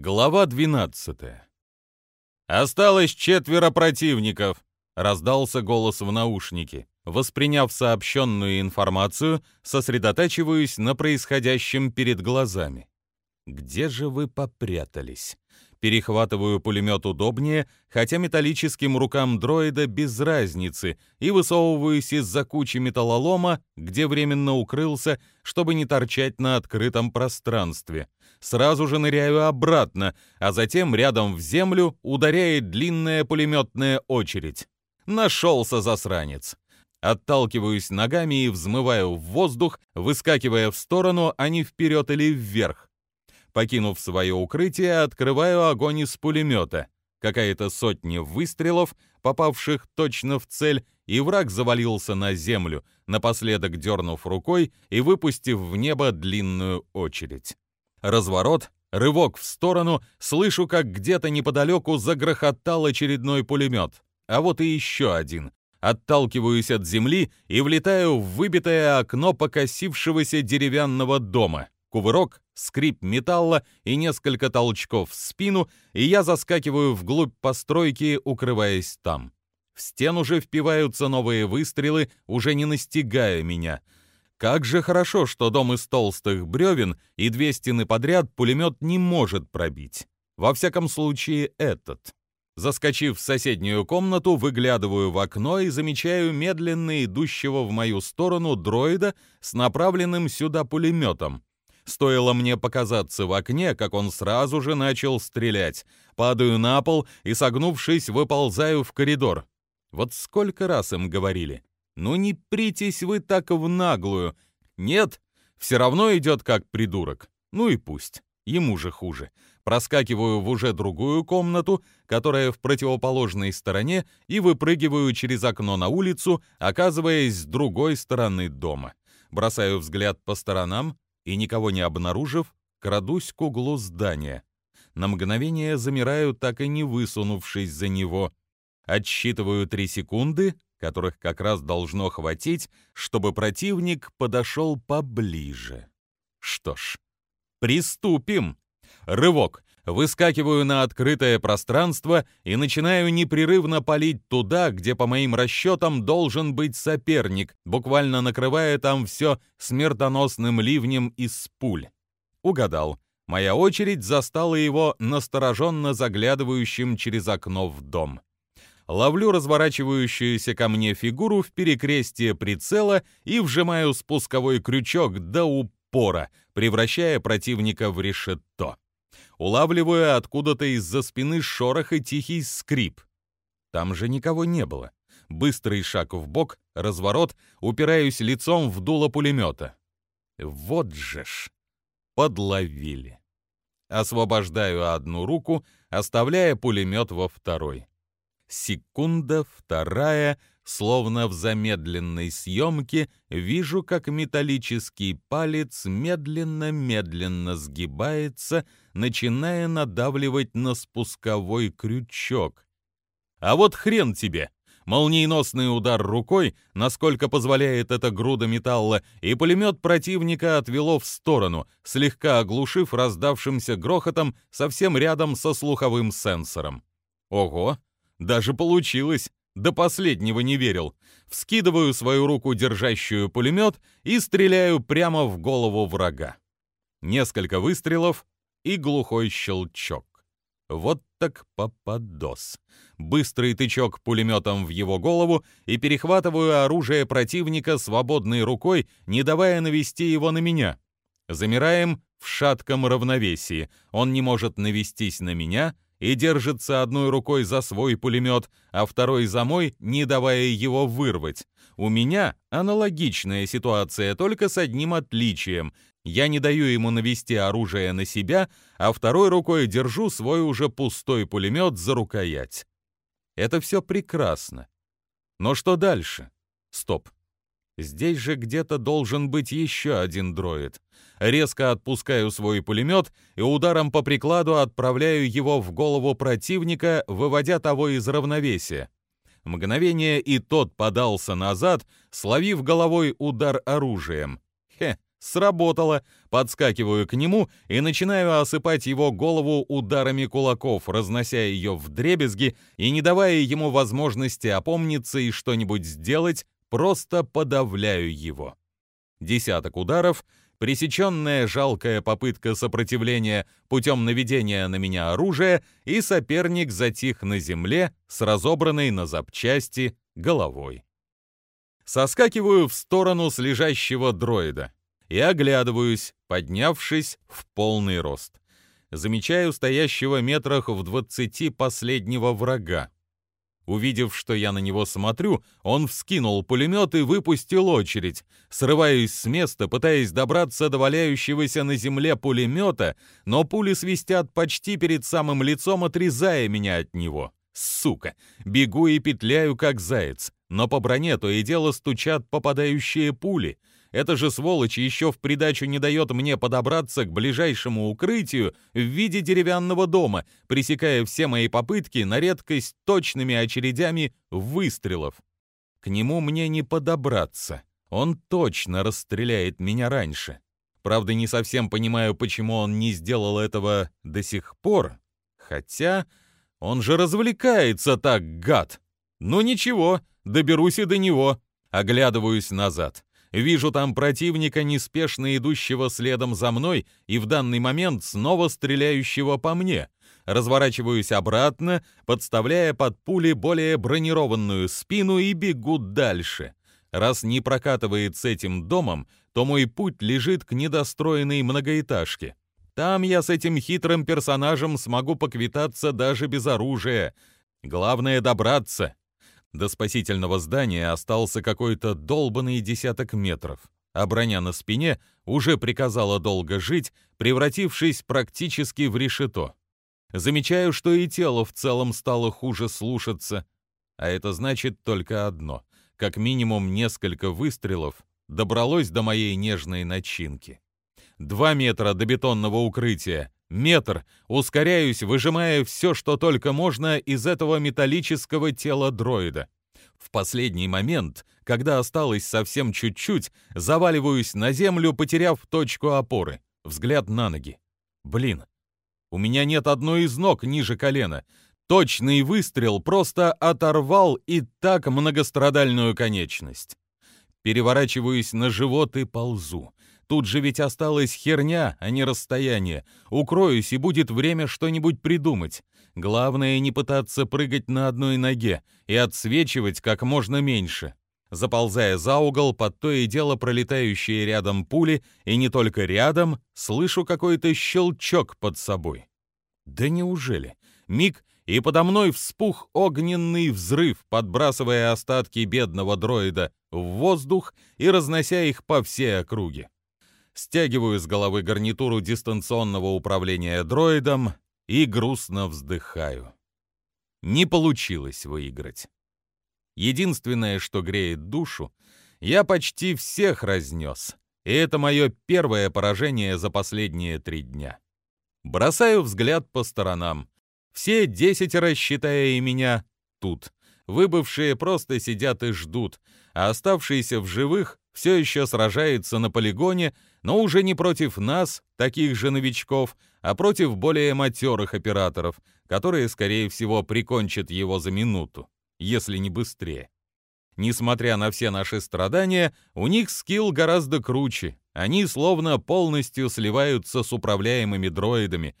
Глава 12. «Осталось четверо противников», — раздался голос в наушнике. Восприняв сообщенную информацию, сосредотачиваюсь на происходящем перед глазами. «Где же вы попрятались?» Перехватываю пулемет удобнее, хотя металлическим рукам дроида без разницы, и высовываюсь из-за кучи металлолома, где временно укрылся, чтобы не торчать на открытом пространстве. Сразу же ныряю обратно, а затем рядом в землю ударяет длинная пулеметная очередь. Нашелся засранец. Отталкиваюсь ногами и взмываю в воздух, выскакивая в сторону, а не вперед или вверх. Покинув свое укрытие, открываю огонь из пулемета. Какая-то сотня выстрелов, попавших точно в цель, и враг завалился на землю, напоследок дернув рукой и выпустив в небо длинную очередь. Разворот, рывок в сторону, слышу, как где-то неподалеку загрохотал очередной пулемет. А вот и еще один. Отталкиваюсь от земли и влетаю в выбитое окно покосившегося деревянного дома. Кувырок, скрип металла и несколько толчков в спину, и я заскакиваю вглубь постройки, укрываясь там. В стену же впиваются новые выстрелы, уже не настигая меня. Как же хорошо, что дом из толстых бревен и две стены подряд пулемет не может пробить. Во всяком случае, этот. Заскочив в соседнюю комнату, выглядываю в окно и замечаю медленно идущего в мою сторону дроида с направленным сюда пулеметом. Стоило мне показаться в окне, как он сразу же начал стрелять. Падаю на пол и, согнувшись, выползаю в коридор. Вот сколько раз им говорили. Ну не притесь вы так в наглую. Нет, все равно идет как придурок. Ну и пусть. Ему же хуже. Проскакиваю в уже другую комнату, которая в противоположной стороне, и выпрыгиваю через окно на улицу, оказываясь с другой стороны дома. Бросаю взгляд по сторонам, и, никого не обнаружив, крадусь к углу здания. На мгновение замираю, так и не высунувшись за него. Отсчитываю три секунды, которых как раз должно хватить, чтобы противник подошел поближе. Что ж, приступим. Рывок. Выскакиваю на открытое пространство и начинаю непрерывно палить туда, где, по моим расчетам, должен быть соперник, буквально накрывая там все смертоносным ливнем из пуль. Угадал. Моя очередь застала его настороженно заглядывающим через окно в дом. Ловлю разворачивающуюся ко мне фигуру в перекрестие прицела и вжимаю спусковой крючок до упора, превращая противника в решето улавливая откуда-то из-за спины шорох и тихий скрип. Там же никого не было. Быстрый шаг в бок, разворот, упираюсь лицом в дуло пулемета. Вот же ж! Подловили. Освобождаю одну руку, оставляя пулемет во второй. Секунда, вторая, Словно в замедленной съемке вижу, как металлический палец медленно-медленно сгибается, начиная надавливать на спусковой крючок. А вот хрен тебе! Молниеносный удар рукой, насколько позволяет эта груда металла, и пулемет противника отвело в сторону, слегка оглушив раздавшимся грохотом совсем рядом со слуховым сенсором. Ого, даже получилось! До последнего не верил. Вскидываю свою руку, держащую пулемет, и стреляю прямо в голову врага. Несколько выстрелов и глухой щелчок. Вот так попадос. Быстрый тычок пулеметом в его голову и перехватываю оружие противника свободной рукой, не давая навести его на меня. Замираем в шатком равновесии. Он не может навестись на меня — и держится одной рукой за свой пулемет, а второй за мой, не давая его вырвать. У меня аналогичная ситуация, только с одним отличием. Я не даю ему навести оружие на себя, а второй рукой держу свой уже пустой пулемет за рукоять. Это все прекрасно. Но что дальше? Стоп. Здесь же где-то должен быть еще один дроид. Резко отпускаю свой пулемет и ударом по прикладу отправляю его в голову противника, выводя того из равновесия. Мгновение и тот подался назад, словив головой удар оружием. Хе, Сработало. Подскакиваю к нему и начинаю осыпать его голову ударами кулаков, разнося ее в дребезги и не давая ему возможности опомниться и что-нибудь сделать, просто подавляю его. Десяток ударов, пресеченная жалкая попытка сопротивления путем наведения на меня оружия, и соперник затих на земле с разобранной на запчасти головой. Соскакиваю в сторону с лежащего дроида и оглядываюсь, поднявшись в полный рост. Замечаю стоящего метрах в двадцати последнего врага. Увидев, что я на него смотрю, он вскинул пулемет и выпустил очередь. Срываюсь с места, пытаясь добраться до валяющегося на земле пулемета, но пули свистят почти перед самым лицом, отрезая меня от него. Сука! Бегу и петляю, как заяц. Но по броне то и дело стучат попадающие пули. Эта же сволочь еще в придачу не дает мне подобраться к ближайшему укрытию в виде деревянного дома, пресекая все мои попытки на редкость точными очередями выстрелов. К нему мне не подобраться. Он точно расстреляет меня раньше. Правда, не совсем понимаю, почему он не сделал этого до сих пор. Хотя он же развлекается так, гад. Ну ничего, доберусь и до него. Оглядываюсь назад. Вижу там противника, неспешно идущего следом за мной и в данный момент снова стреляющего по мне. Разворачиваюсь обратно, подставляя под пули более бронированную спину и бегу дальше. Раз не прокатывает с этим домом, то мой путь лежит к недостроенной многоэтажке. Там я с этим хитрым персонажем смогу поквитаться даже без оружия. Главное добраться. До спасительного здания остался какой-то долбанный десяток метров, а броня на спине уже приказала долго жить, превратившись практически в решето. Замечаю, что и тело в целом стало хуже слушаться, а это значит только одно — как минимум несколько выстрелов добралось до моей нежной начинки. Два метра до бетонного укрытия, Метр. Ускоряюсь, выжимая все, что только можно из этого металлического тела дроида. В последний момент, когда осталось совсем чуть-чуть, заваливаюсь на землю, потеряв точку опоры. Взгляд на ноги. Блин, у меня нет одной из ног ниже колена. Точный выстрел просто оторвал и так многострадальную конечность. Переворачиваюсь на живот и ползу. Тут же ведь осталась херня, а не расстояние. Укроюсь, и будет время что-нибудь придумать. Главное не пытаться прыгать на одной ноге и отсвечивать как можно меньше. Заползая за угол под то и дело пролетающие рядом пули, и не только рядом, слышу какой-то щелчок под собой. Да неужели? Миг, и подо мной вспух огненный взрыв, подбрасывая остатки бедного дроида в воздух и разнося их по всей округе стягиваю с головы гарнитуру дистанционного управления дроидом и грустно вздыхаю. Не получилось выиграть. Единственное, что греет душу, я почти всех разнес, и это мое первое поражение за последние три дня. Бросаю взгляд по сторонам. Все десятеро, считая и меня, тут. Выбывшие просто сидят и ждут, а оставшиеся в живых все еще сражается на полигоне, но уже не против нас, таких же новичков, а против более матерых операторов, которые, скорее всего, прикончат его за минуту, если не быстрее. Несмотря на все наши страдания, у них скилл гораздо круче. Они словно полностью сливаются с управляемыми дроидами,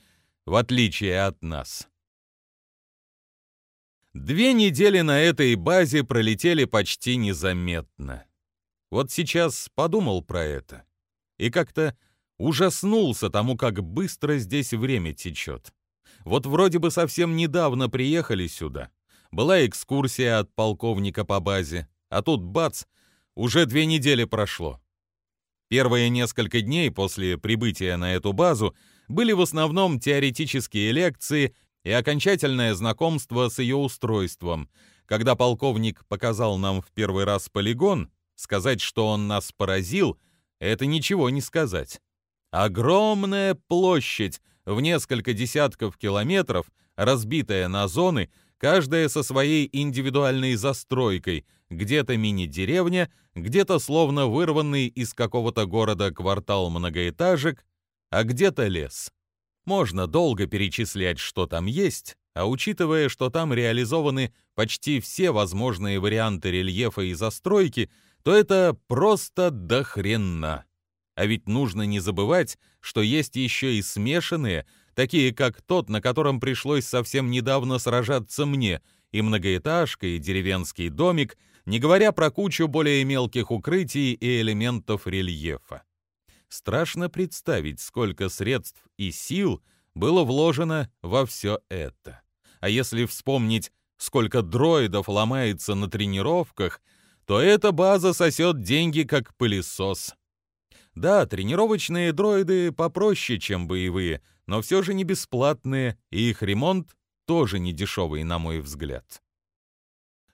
в отличие от нас. Две недели на этой базе пролетели почти незаметно. Вот сейчас подумал про это и как-то ужаснулся тому, как быстро здесь время течет. Вот вроде бы совсем недавно приехали сюда. Была экскурсия от полковника по базе, а тут бац, уже две недели прошло. Первые несколько дней после прибытия на эту базу были в основном теоретические лекции и окончательное знакомство с ее устройством. Когда полковник показал нам в первый раз полигон, Сказать, что он нас поразил, это ничего не сказать. Огромная площадь в несколько десятков километров, разбитая на зоны, каждая со своей индивидуальной застройкой, где-то мини-деревня, где-то словно вырванный из какого-то города квартал многоэтажек, а где-то лес. Можно долго перечислять, что там есть, а учитывая, что там реализованы почти все возможные варианты рельефа и застройки, то это просто дохрена. А ведь нужно не забывать, что есть еще и смешанные, такие как тот, на котором пришлось совсем недавно сражаться мне, и многоэтажка, и деревенский домик, не говоря про кучу более мелких укрытий и элементов рельефа. Страшно представить, сколько средств и сил было вложено во все это. А если вспомнить, сколько дроидов ломается на тренировках, то эта база сосет деньги как пылесос. Да, тренировочные дроиды попроще, чем боевые, но все же не бесплатные, и их ремонт тоже не дешевый, на мой взгляд.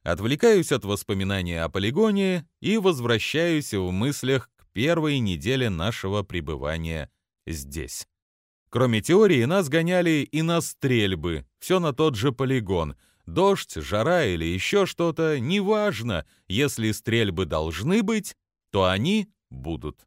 Отвлекаюсь от воспоминания о полигоне и возвращаюсь в мыслях к первой неделе нашего пребывания здесь. Кроме теории, нас гоняли и на стрельбы, все на тот же полигон. Дождь, жара или еще что-то, неважно, если стрельбы должны быть, то они будут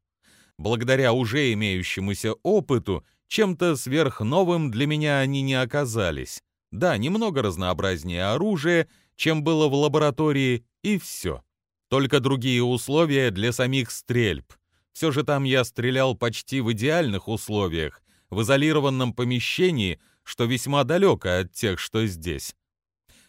благодаря уже имеющемуся опыту, чем-то сверхновым для меня они не оказались. Да, немного разнообразнее оружия, чем было в лаборатории, и все. Только другие условия для самих стрельб. Все же там я стрелял почти в идеальных условиях, в изолированном помещении, что весьма далеко от тех, что здесь.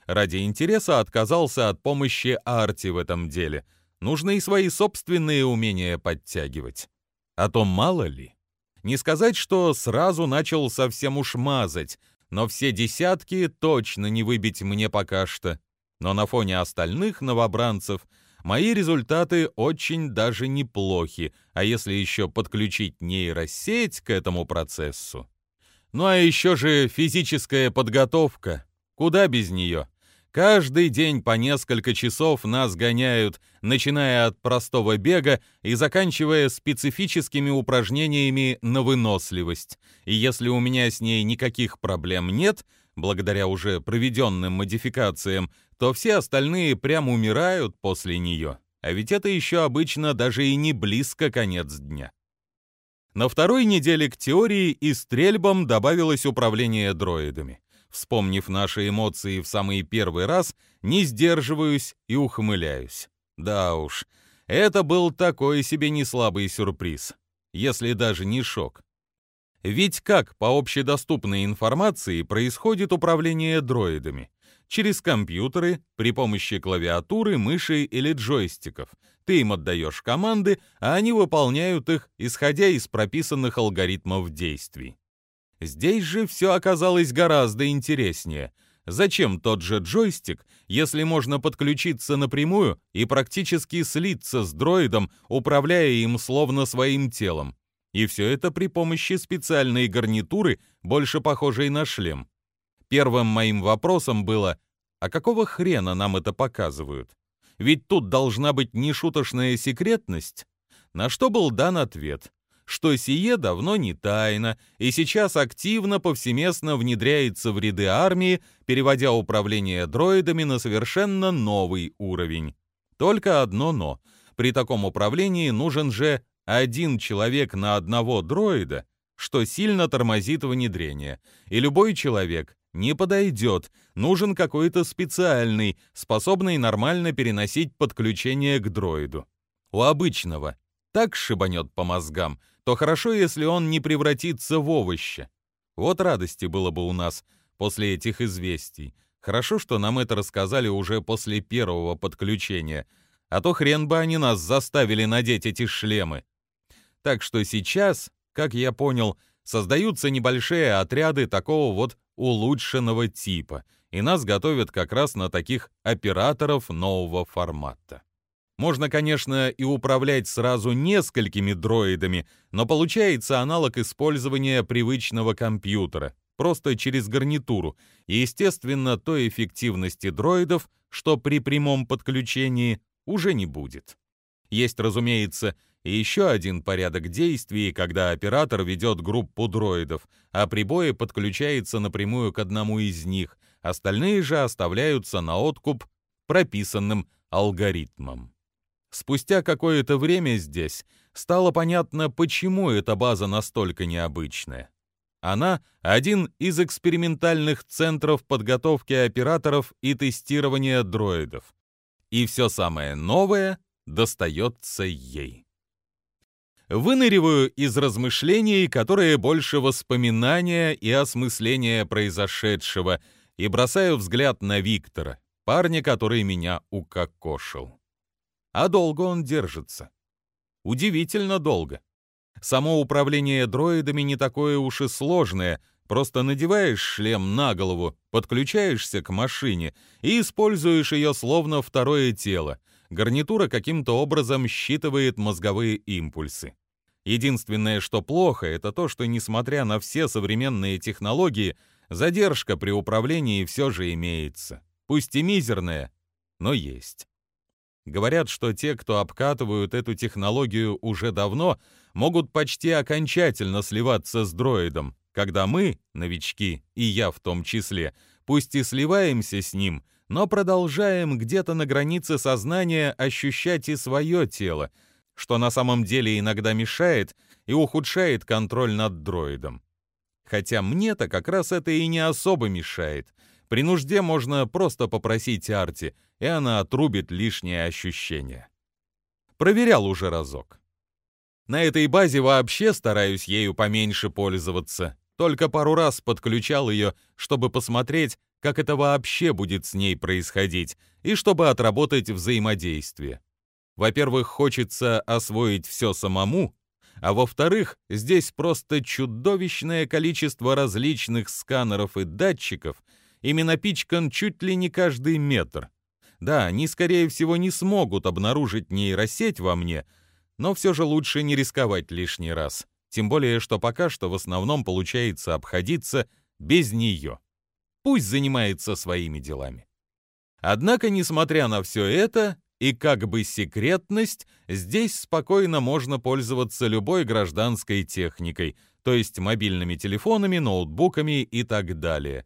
Ради интереса отказался от помощи Арти в этом деле. Нужно и свои собственные умения подтягивать. А то мало ли. Не сказать, что сразу начал совсем уж мазать, но все десятки точно не выбить мне пока что. Но на фоне остальных новобранцев мои результаты очень даже неплохи, а если еще подключить нейросеть к этому процессу? Ну а еще же физическая подготовка. Куда без нее? Каждый день по несколько часов нас гоняют, начиная от простого бега и заканчивая специфическими упражнениями на выносливость. И если у меня с ней никаких проблем нет, благодаря уже проведенным модификациям, то все остальные прям умирают после нее. А ведь это еще обычно даже и не близко конец дня. На второй неделе к теории и стрельбам добавилось управление дроидами. Вспомнив наши эмоции в самый первый раз, не сдерживаюсь и ухмыляюсь. Да уж, это был такой себе неслабый сюрприз, если даже не шок. Ведь как по общедоступной информации происходит управление дроидами? Через компьютеры, при помощи клавиатуры, мыши или джойстиков. Ты им отдаешь команды, а они выполняют их, исходя из прописанных алгоритмов действий. Здесь же все оказалось гораздо интереснее. Зачем тот же джойстик, если можно подключиться напрямую и практически слиться с дроидом, управляя им словно своим телом? И все это при помощи специальной гарнитуры, больше похожей на шлем. Первым моим вопросом было, а какого хрена нам это показывают? Ведь тут должна быть нешуточная секретность. На что был дан ответ что сие давно не тайна и сейчас активно повсеместно внедряется в ряды армии, переводя управление дроидами на совершенно новый уровень. Только одно «но». При таком управлении нужен же один человек на одного дроида, что сильно тормозит внедрение, и любой человек не подойдет, нужен какой-то специальный, способный нормально переносить подключение к дроиду. У обычного так шибанет по мозгам, то хорошо, если он не превратится в овоща. Вот радости было бы у нас после этих известий. Хорошо, что нам это рассказали уже после первого подключения, а то хрен бы они нас заставили надеть эти шлемы. Так что сейчас, как я понял, создаются небольшие отряды такого вот улучшенного типа, и нас готовят как раз на таких операторов нового формата. Можно, конечно, и управлять сразу несколькими дроидами, но получается аналог использования привычного компьютера, просто через гарнитуру, и, естественно, той эффективности дроидов, что при прямом подключении уже не будет. Есть, разумеется, и еще один порядок действий, когда оператор ведет группу дроидов, а прибои подключается напрямую к одному из них, остальные же оставляются на откуп прописанным алгоритмом. Спустя какое-то время здесь стало понятно, почему эта база настолько необычная. Она — один из экспериментальных центров подготовки операторов и тестирования дроидов. И все самое новое достается ей. Выныриваю из размышлений, которые больше воспоминания и осмысления произошедшего, и бросаю взгляд на Виктора, парня, который меня укокошил. А долго он держится. Удивительно долго. Само управление дроидами не такое уж и сложное, просто надеваешь шлем на голову, подключаешься к машине и используешь ее словно второе тело. Гарнитура каким-то образом считывает мозговые импульсы. Единственное, что плохо, это то, что, несмотря на все современные технологии, задержка при управлении все же имеется. Пусть и мизерная, но есть. Говорят, что те, кто обкатывают эту технологию уже давно, могут почти окончательно сливаться с дроидом, когда мы, новички, и я в том числе, пусть и сливаемся с ним, но продолжаем где-то на границе сознания ощущать и свое тело, что на самом деле иногда мешает и ухудшает контроль над дроидом. Хотя мне-то как раз это и не особо мешает. При нужде можно просто попросить Арти — и она отрубит лишние ощущения. Проверял уже разок. На этой базе вообще стараюсь ею поменьше пользоваться. Только пару раз подключал ее, чтобы посмотреть, как это вообще будет с ней происходить, и чтобы отработать взаимодействие. Во-первых, хочется освоить все самому, а во-вторых, здесь просто чудовищное количество различных сканеров и датчиков, ими напичкан чуть ли не каждый метр. Да, они, скорее всего, не смогут обнаружить нейросеть во мне, но все же лучше не рисковать лишний раз. Тем более, что пока что в основном получается обходиться без нее. Пусть занимается своими делами. Однако, несмотря на все это, и как бы секретность, здесь спокойно можно пользоваться любой гражданской техникой, то есть мобильными телефонами, ноутбуками и так далее.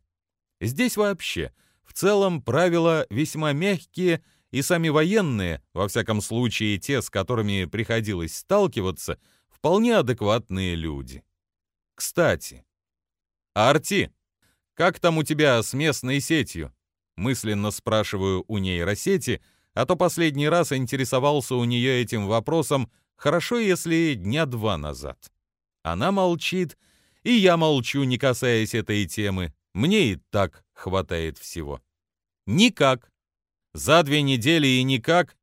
Здесь вообще в целом правила весьма мягкие, и сами военные, во всяком случае те, с которыми приходилось сталкиваться, вполне адекватные люди. Кстати, Арти, как там у тебя с местной сетью? Мысленно спрашиваю у нейросети, а то последний раз интересовался у нее этим вопросом хорошо, если дня два назад. Она молчит, и я молчу, не касаясь этой темы. Мне и так хватает всего. Никак. За две недели и никак?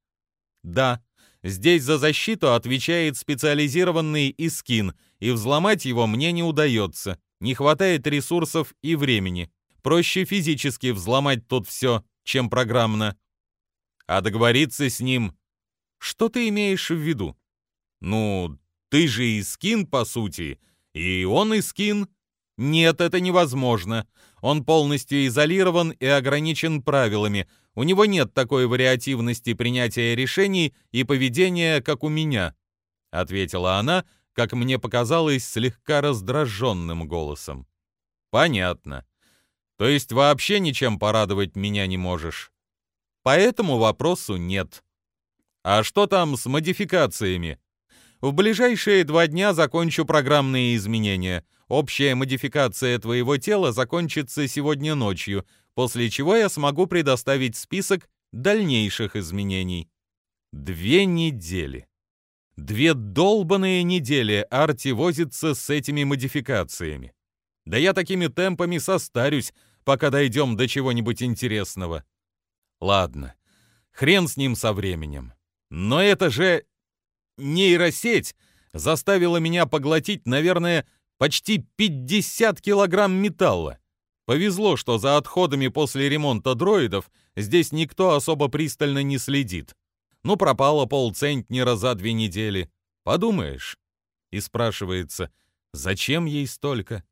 Да. Здесь за защиту отвечает специализированный Искин, и взломать его мне не удается. Не хватает ресурсов и времени. Проще физически взломать тут все, чем программно. А договориться с ним... Что ты имеешь в виду? Ну, ты же Искин, по сути, и он Искин. Нет, это невозможно. Он полностью изолирован и ограничен правилами. У него нет такой вариативности принятия решений и поведения, как у меня, ответила она, как мне показалось, слегка раздраженным голосом. Понятно. То есть вообще ничем порадовать меня не можешь. По этому вопросу нет. А что там с модификациями? В ближайшие два дня закончу программные изменения. Общая модификация твоего тела закончится сегодня ночью, после чего я смогу предоставить список дальнейших изменений. Две недели. Две долбаные недели Арти возится с этими модификациями. Да я такими темпами состарюсь, пока дойдем до чего-нибудь интересного. Ладно, хрен с ним со временем. Но это же нейросеть заставила меня поглотить, наверное, Почти 50 килограмм металла. Повезло, что за отходами после ремонта дроидов здесь никто особо пристально не следит. Ну, пропало полцентнера за две недели. Подумаешь. И спрашивается, зачем ей столько?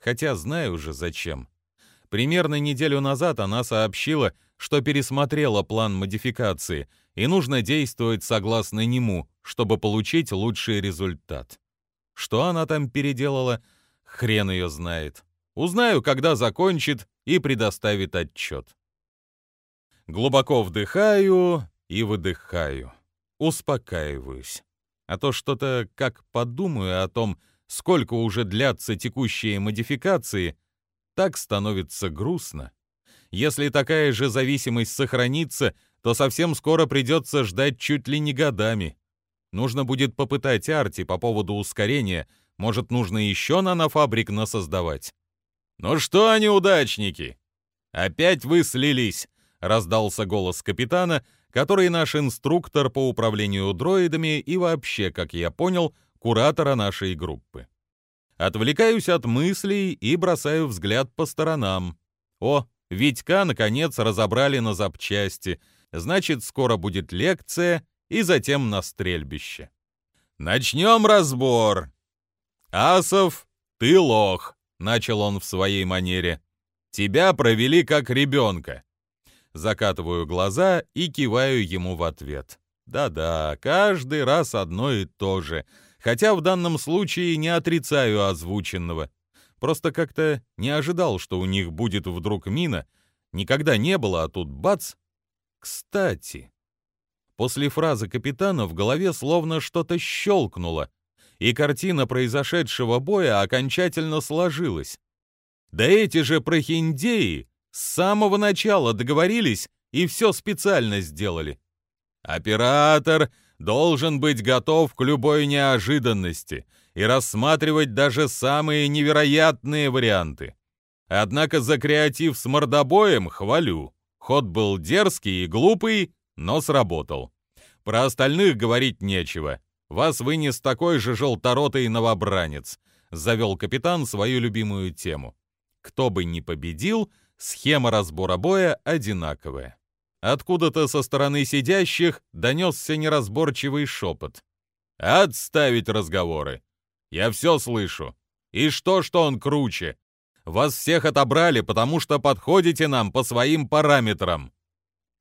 Хотя знаю уже зачем. Примерно неделю назад она сообщила, что пересмотрела план модификации, и нужно действовать согласно нему, чтобы получить лучший результат. Что она там переделала, хрен ее знает. Узнаю, когда закончит и предоставит отчет. Глубоко вдыхаю и выдыхаю. Успокаиваюсь. А то что-то, как подумаю о том, сколько уже длятся текущие модификации, так становится грустно. Если такая же зависимость сохранится, то совсем скоро придется ждать чуть ли не годами. Нужно будет попытать Арти по поводу ускорения, может, нужно еще нанофабрик насоздавать. «Ну что, неудачники, опять вы слились!» — раздался голос капитана, который наш инструктор по управлению дроидами и вообще, как я понял, куратора нашей группы. Отвлекаюсь от мыслей и бросаю взгляд по сторонам. О, Витька, наконец, разобрали на запчасти. Значит, скоро будет лекция и затем на стрельбище. Начнем разбор. Асов, ты лох, начал он в своей манере. Тебя провели как ребенка. Закатываю глаза и киваю ему в ответ. Да-да, каждый раз одно и то же. Хотя в данном случае не отрицаю озвученного. Просто как-то не ожидал, что у них будет вдруг мина. Никогда не было, а тут бац. Кстати, после фразы капитана в голове словно что-то щелкнуло, и картина произошедшего боя окончательно сложилась. Да эти же прохиндеи с самого начала договорились и все специально сделали. Оператор должен быть готов к любой неожиданности и рассматривать даже самые невероятные варианты. Однако за креатив с мордобоем хвалю. Ход был дерзкий и глупый, но сработал. Про остальных говорить нечего. Вас вынес такой же желторотый новобранец. Завел капитан свою любимую тему. Кто бы ни победил, схема разбора боя одинаковая. Откуда-то со стороны сидящих донесся неразборчивый шепот. «Отставить разговоры! Я все слышу. И что, что он круче? Вас всех отобрали, потому что подходите нам по своим параметрам».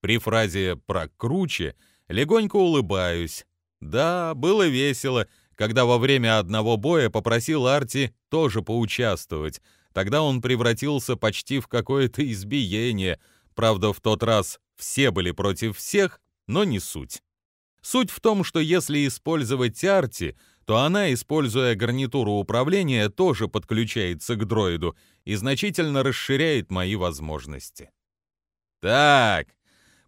При фразе про «круче» легонько улыбаюсь. Да, было весело, когда во время одного боя попросил Арти тоже поучаствовать. Тогда он превратился почти в какое-то избиение. Правда, в тот раз все были против всех, но не суть. Суть в том, что если использовать Арти, то она, используя гарнитуру управления, тоже подключается к дроиду и значительно расширяет мои возможности. Так,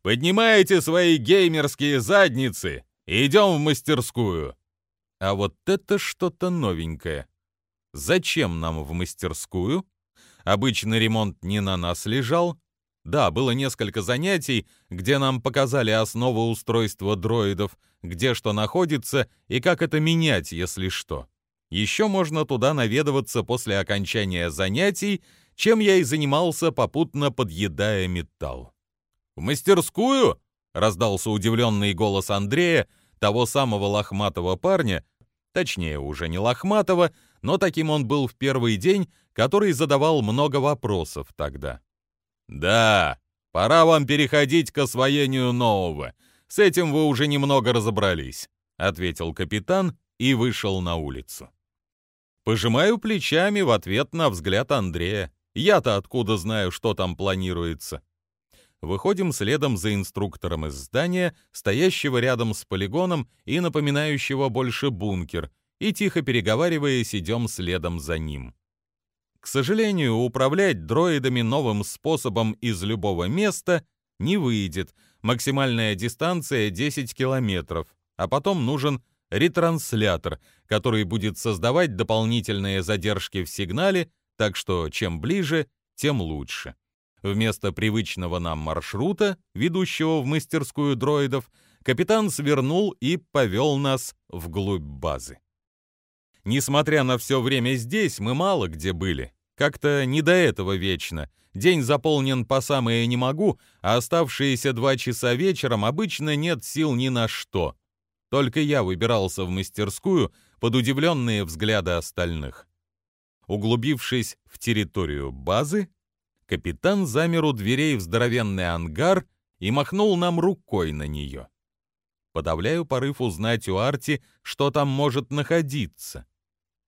поднимайте свои геймерские задницы и идем в мастерскую. А вот это что-то новенькое. Зачем нам в мастерскую? Обычно ремонт не на нас лежал, да, было несколько занятий, где нам показали основы устройства дроидов, где что находится и как это менять, если что. Еще можно туда наведываться после окончания занятий, чем я и занимался, попутно подъедая металл. «В мастерскую?» — раздался удивленный голос Андрея, того самого лохматого парня, точнее, уже не лохматого, но таким он был в первый день, который задавал много вопросов тогда. «Да, пора вам переходить к освоению нового. С этим вы уже немного разобрались», — ответил капитан и вышел на улицу. Пожимаю плечами в ответ на взгляд Андрея. Я-то откуда знаю, что там планируется? Выходим следом за инструктором из здания, стоящего рядом с полигоном и напоминающего больше бункер, и, тихо переговариваясь, идем следом за ним. К сожалению, управлять дроидами новым способом из любого места не выйдет. Максимальная дистанция 10 километров, а потом нужен ретранслятор, который будет создавать дополнительные задержки в сигнале, так что чем ближе, тем лучше. Вместо привычного нам маршрута, ведущего в мастерскую дроидов, капитан свернул и повел нас вглубь базы. Несмотря на все время здесь, мы мало где были. Как-то не до этого вечно. День заполнен по самое не могу, а оставшиеся два часа вечером обычно нет сил ни на что. Только я выбирался в мастерскую под удивленные взгляды остальных. Углубившись в территорию базы, капитан замер у дверей в здоровенный ангар и махнул нам рукой на нее. Подавляю порыв узнать у Арти, что там может находиться.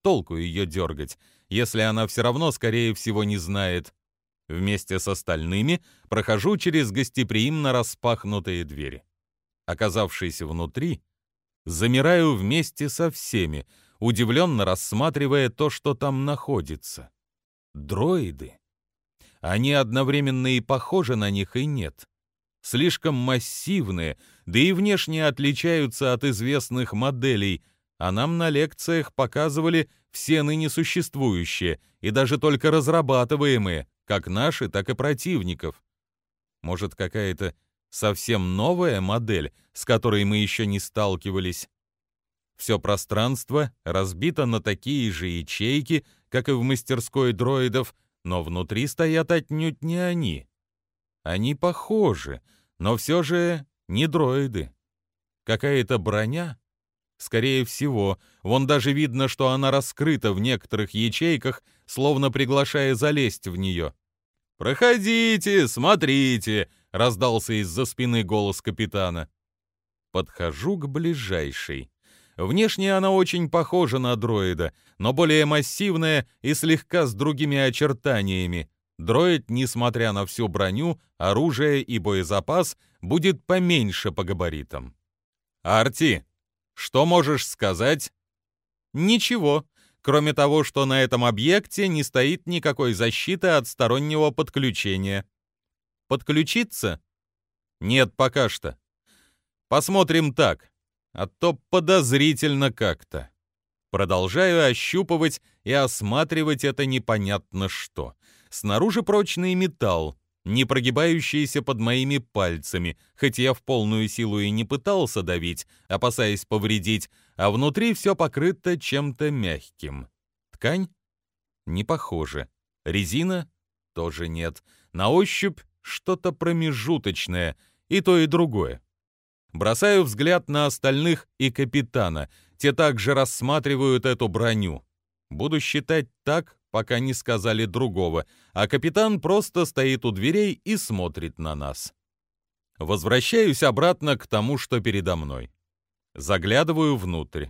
Толку ее дергать. если она все равно, скорее всего, не знает. Вместе с остальными прохожу через гостеприимно распахнутые двери. Оказавшись внутри, замираю вместе со всеми, удивленно рассматривая то, что там находится. Дроиды. Они одновременно и похожи на них, и нет. Слишком массивные, да и внешне отличаются от известных моделей, а нам на лекциях показывали все ныне существующие и даже только разрабатываемые, как наши, так и противников. Может, какая-то совсем новая модель, с которой мы еще не сталкивались? Все пространство разбито на такие же ячейки, как и в мастерской дроидов, но внутри стоят отнюдь не они. Они похожи, но все же не дроиды. Какая-то броня? Скорее всего, вон даже видно, что она раскрыта в некоторых ячейках, словно приглашая залезть в нее. «Проходите, смотрите!» — раздался из-за спины голос капитана. Подхожу к ближайшей. Внешне она очень похожа на дроида, но более массивная и слегка с другими очертаниями. Дроид, несмотря на всю броню, оружие и боезапас, будет поменьше по габаритам. «Арти, что можешь сказать?» «Ничего, кроме того, что на этом объекте не стоит никакой защиты от стороннего подключения». «Подключиться?» «Нет, пока что. Посмотрим так а то подозрительно как-то. Продолжаю ощупывать и осматривать это непонятно что. Снаружи прочный металл, не прогибающийся под моими пальцами, хоть я в полную силу и не пытался давить, опасаясь повредить, а внутри все покрыто чем-то мягким. Ткань? Не похоже. Резина? Тоже нет. На ощупь что-то промежуточное, и то, и другое. Бросаю взгляд на остальных и капитана. Те также рассматривают эту броню. Буду считать так, пока не сказали другого, а капитан просто стоит у дверей и смотрит на нас. Возвращаюсь обратно к тому, что передо мной. Заглядываю внутрь.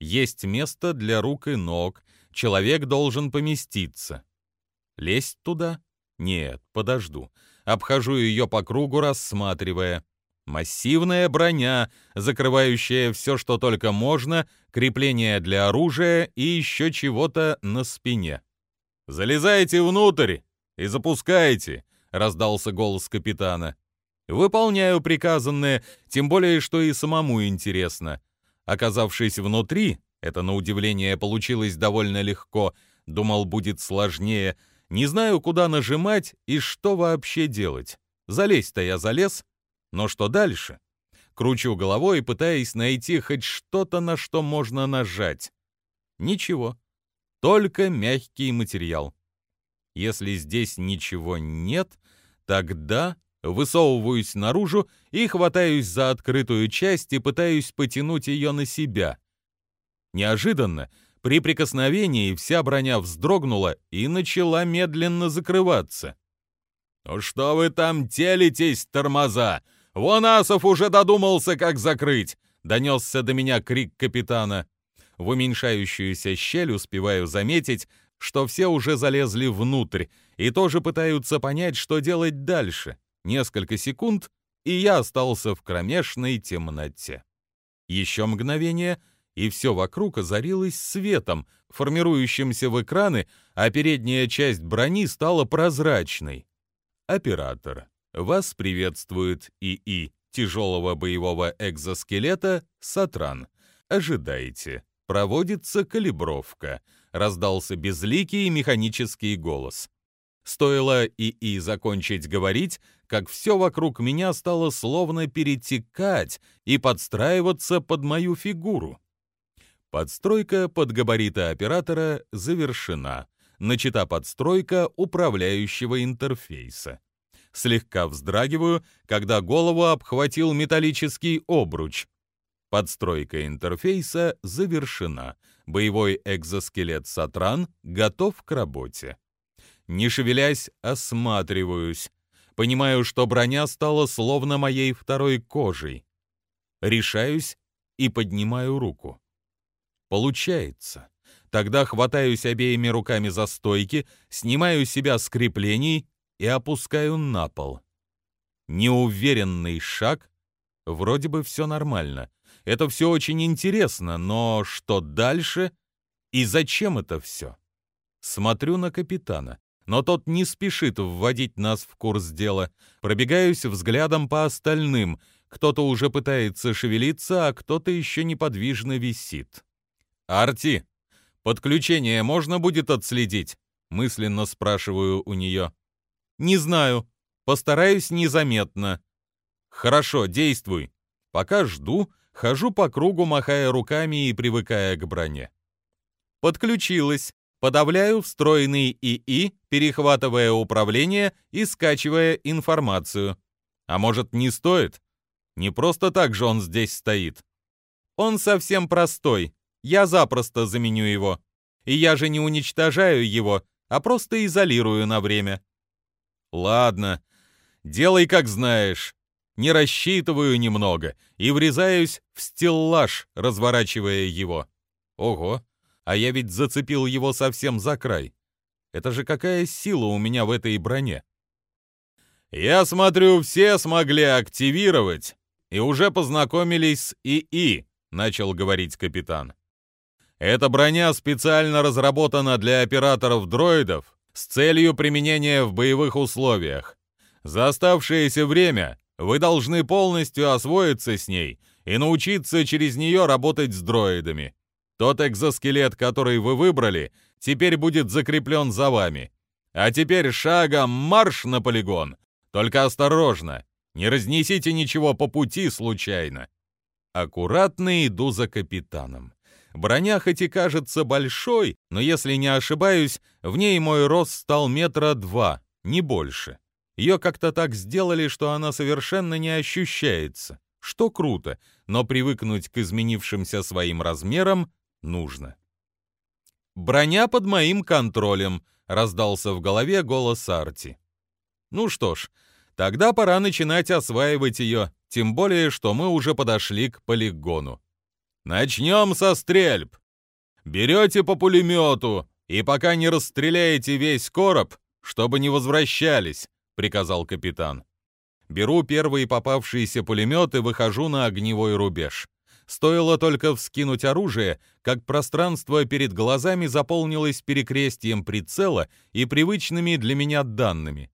Есть место для рук и ног, человек должен поместиться. Лезть туда? Нет, подожду. Обхожу ее по кругу, рассматривая. Массивная броня, закрывающая все, что только можно, крепление для оружия и еще чего-то на спине. «Залезайте внутрь и запускайте!» — раздался голос капитана. «Выполняю приказанное, тем более, что и самому интересно. Оказавшись внутри, это, на удивление, получилось довольно легко, думал, будет сложнее, не знаю, куда нажимать и что вообще делать. Залезть-то я залез, но что дальше? Кручу головой, пытаясь найти хоть что-то, на что можно нажать. Ничего. Только мягкий материал. Если здесь ничего нет, тогда высовываюсь наружу и хватаюсь за открытую часть и пытаюсь потянуть ее на себя. Неожиданно при прикосновении вся броня вздрогнула и начала медленно закрываться. «Ну что вы там телитесь, тормоза? «Вон Асов уже додумался, как закрыть!» — донесся до меня крик капитана. В уменьшающуюся щель успеваю заметить, что все уже залезли внутрь и тоже пытаются понять, что делать дальше. Несколько секунд, и я остался в кромешной темноте. Еще мгновение, и все вокруг озарилось светом, формирующимся в экраны, а передняя часть брони стала прозрачной. Оператор. Вас приветствует ИИ тяжелого боевого экзоскелета «Сатран». Ожидайте. Проводится калибровка. Раздался безликий механический голос. Стоило ИИ закончить говорить, как все вокруг меня стало словно перетекать и подстраиваться под мою фигуру. Подстройка под габариты оператора завершена. Начата подстройка управляющего интерфейса слегка вздрагиваю, когда голову обхватил металлический обруч. Подстройка интерфейса завершена. Боевой экзоскелет Сатран готов к работе. Не шевелясь, осматриваюсь. Понимаю, что броня стала словно моей второй кожей. Решаюсь и поднимаю руку. Получается. Тогда хватаюсь обеими руками за стойки, снимаю себя с креплений и опускаю на пол. Неуверенный шаг. Вроде бы все нормально. Это все очень интересно, но что дальше и зачем это все? Смотрю на капитана, но тот не спешит вводить нас в курс дела. Пробегаюсь взглядом по остальным. Кто-то уже пытается шевелиться, а кто-то еще неподвижно висит. «Арти, подключение можно будет отследить?» Мысленно спрашиваю у нее. «Не знаю. Постараюсь незаметно». «Хорошо, действуй. Пока жду, хожу по кругу, махая руками и привыкая к броне». «Подключилась. Подавляю встроенный ИИ, перехватывая управление и скачивая информацию. А может, не стоит? Не просто так же он здесь стоит. Он совсем простой. Я запросто заменю его. И я же не уничтожаю его, а просто изолирую на время. Ладно, делай как знаешь. Не рассчитываю немного и врезаюсь в стеллаж, разворачивая его. Ого, а я ведь зацепил его совсем за край. Это же какая сила у меня в этой броне. Я смотрю, все смогли активировать и уже познакомились с ИИ, начал говорить капитан. Эта броня специально разработана для операторов-дроидов с целью применения в боевых условиях. За оставшееся время вы должны полностью освоиться с ней и научиться через нее работать с дроидами. Тот экзоскелет, который вы выбрали, теперь будет закреплен за вами. А теперь шагом марш на полигон. Только осторожно, не разнесите ничего по пути случайно. Аккуратно иду за капитаном. Броня хоть и кажется большой, но если не ошибаюсь, в ней мой рост стал метра два, не больше. Ее как-то так сделали, что она совершенно не ощущается, что круто, но привыкнуть к изменившимся своим размерам нужно. «Броня под моим контролем», — раздался в голове голос Арти. «Ну что ж, тогда пора начинать осваивать ее, тем более, что мы уже подошли к полигону. Начнем со стрельб. Берете по пулемету, и пока не расстреляете весь короб, чтобы не возвращались», — приказал капитан. Беру первый попавшийся пулемет и выхожу на огневой рубеж. Стоило только вскинуть оружие, как пространство перед глазами заполнилось перекрестием прицела и привычными для меня данными.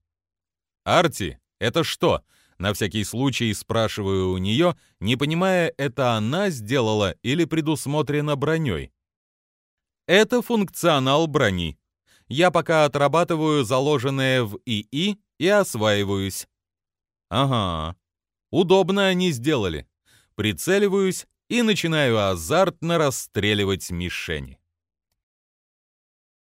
«Арти, это что?» На всякий случай спрашиваю у нее, не понимая, это она сделала или предусмотрено броней. Это функционал брони. Я пока отрабатываю заложенное в ИИ и осваиваюсь. Ага. Удобно они сделали. Прицеливаюсь и начинаю азартно расстреливать мишени.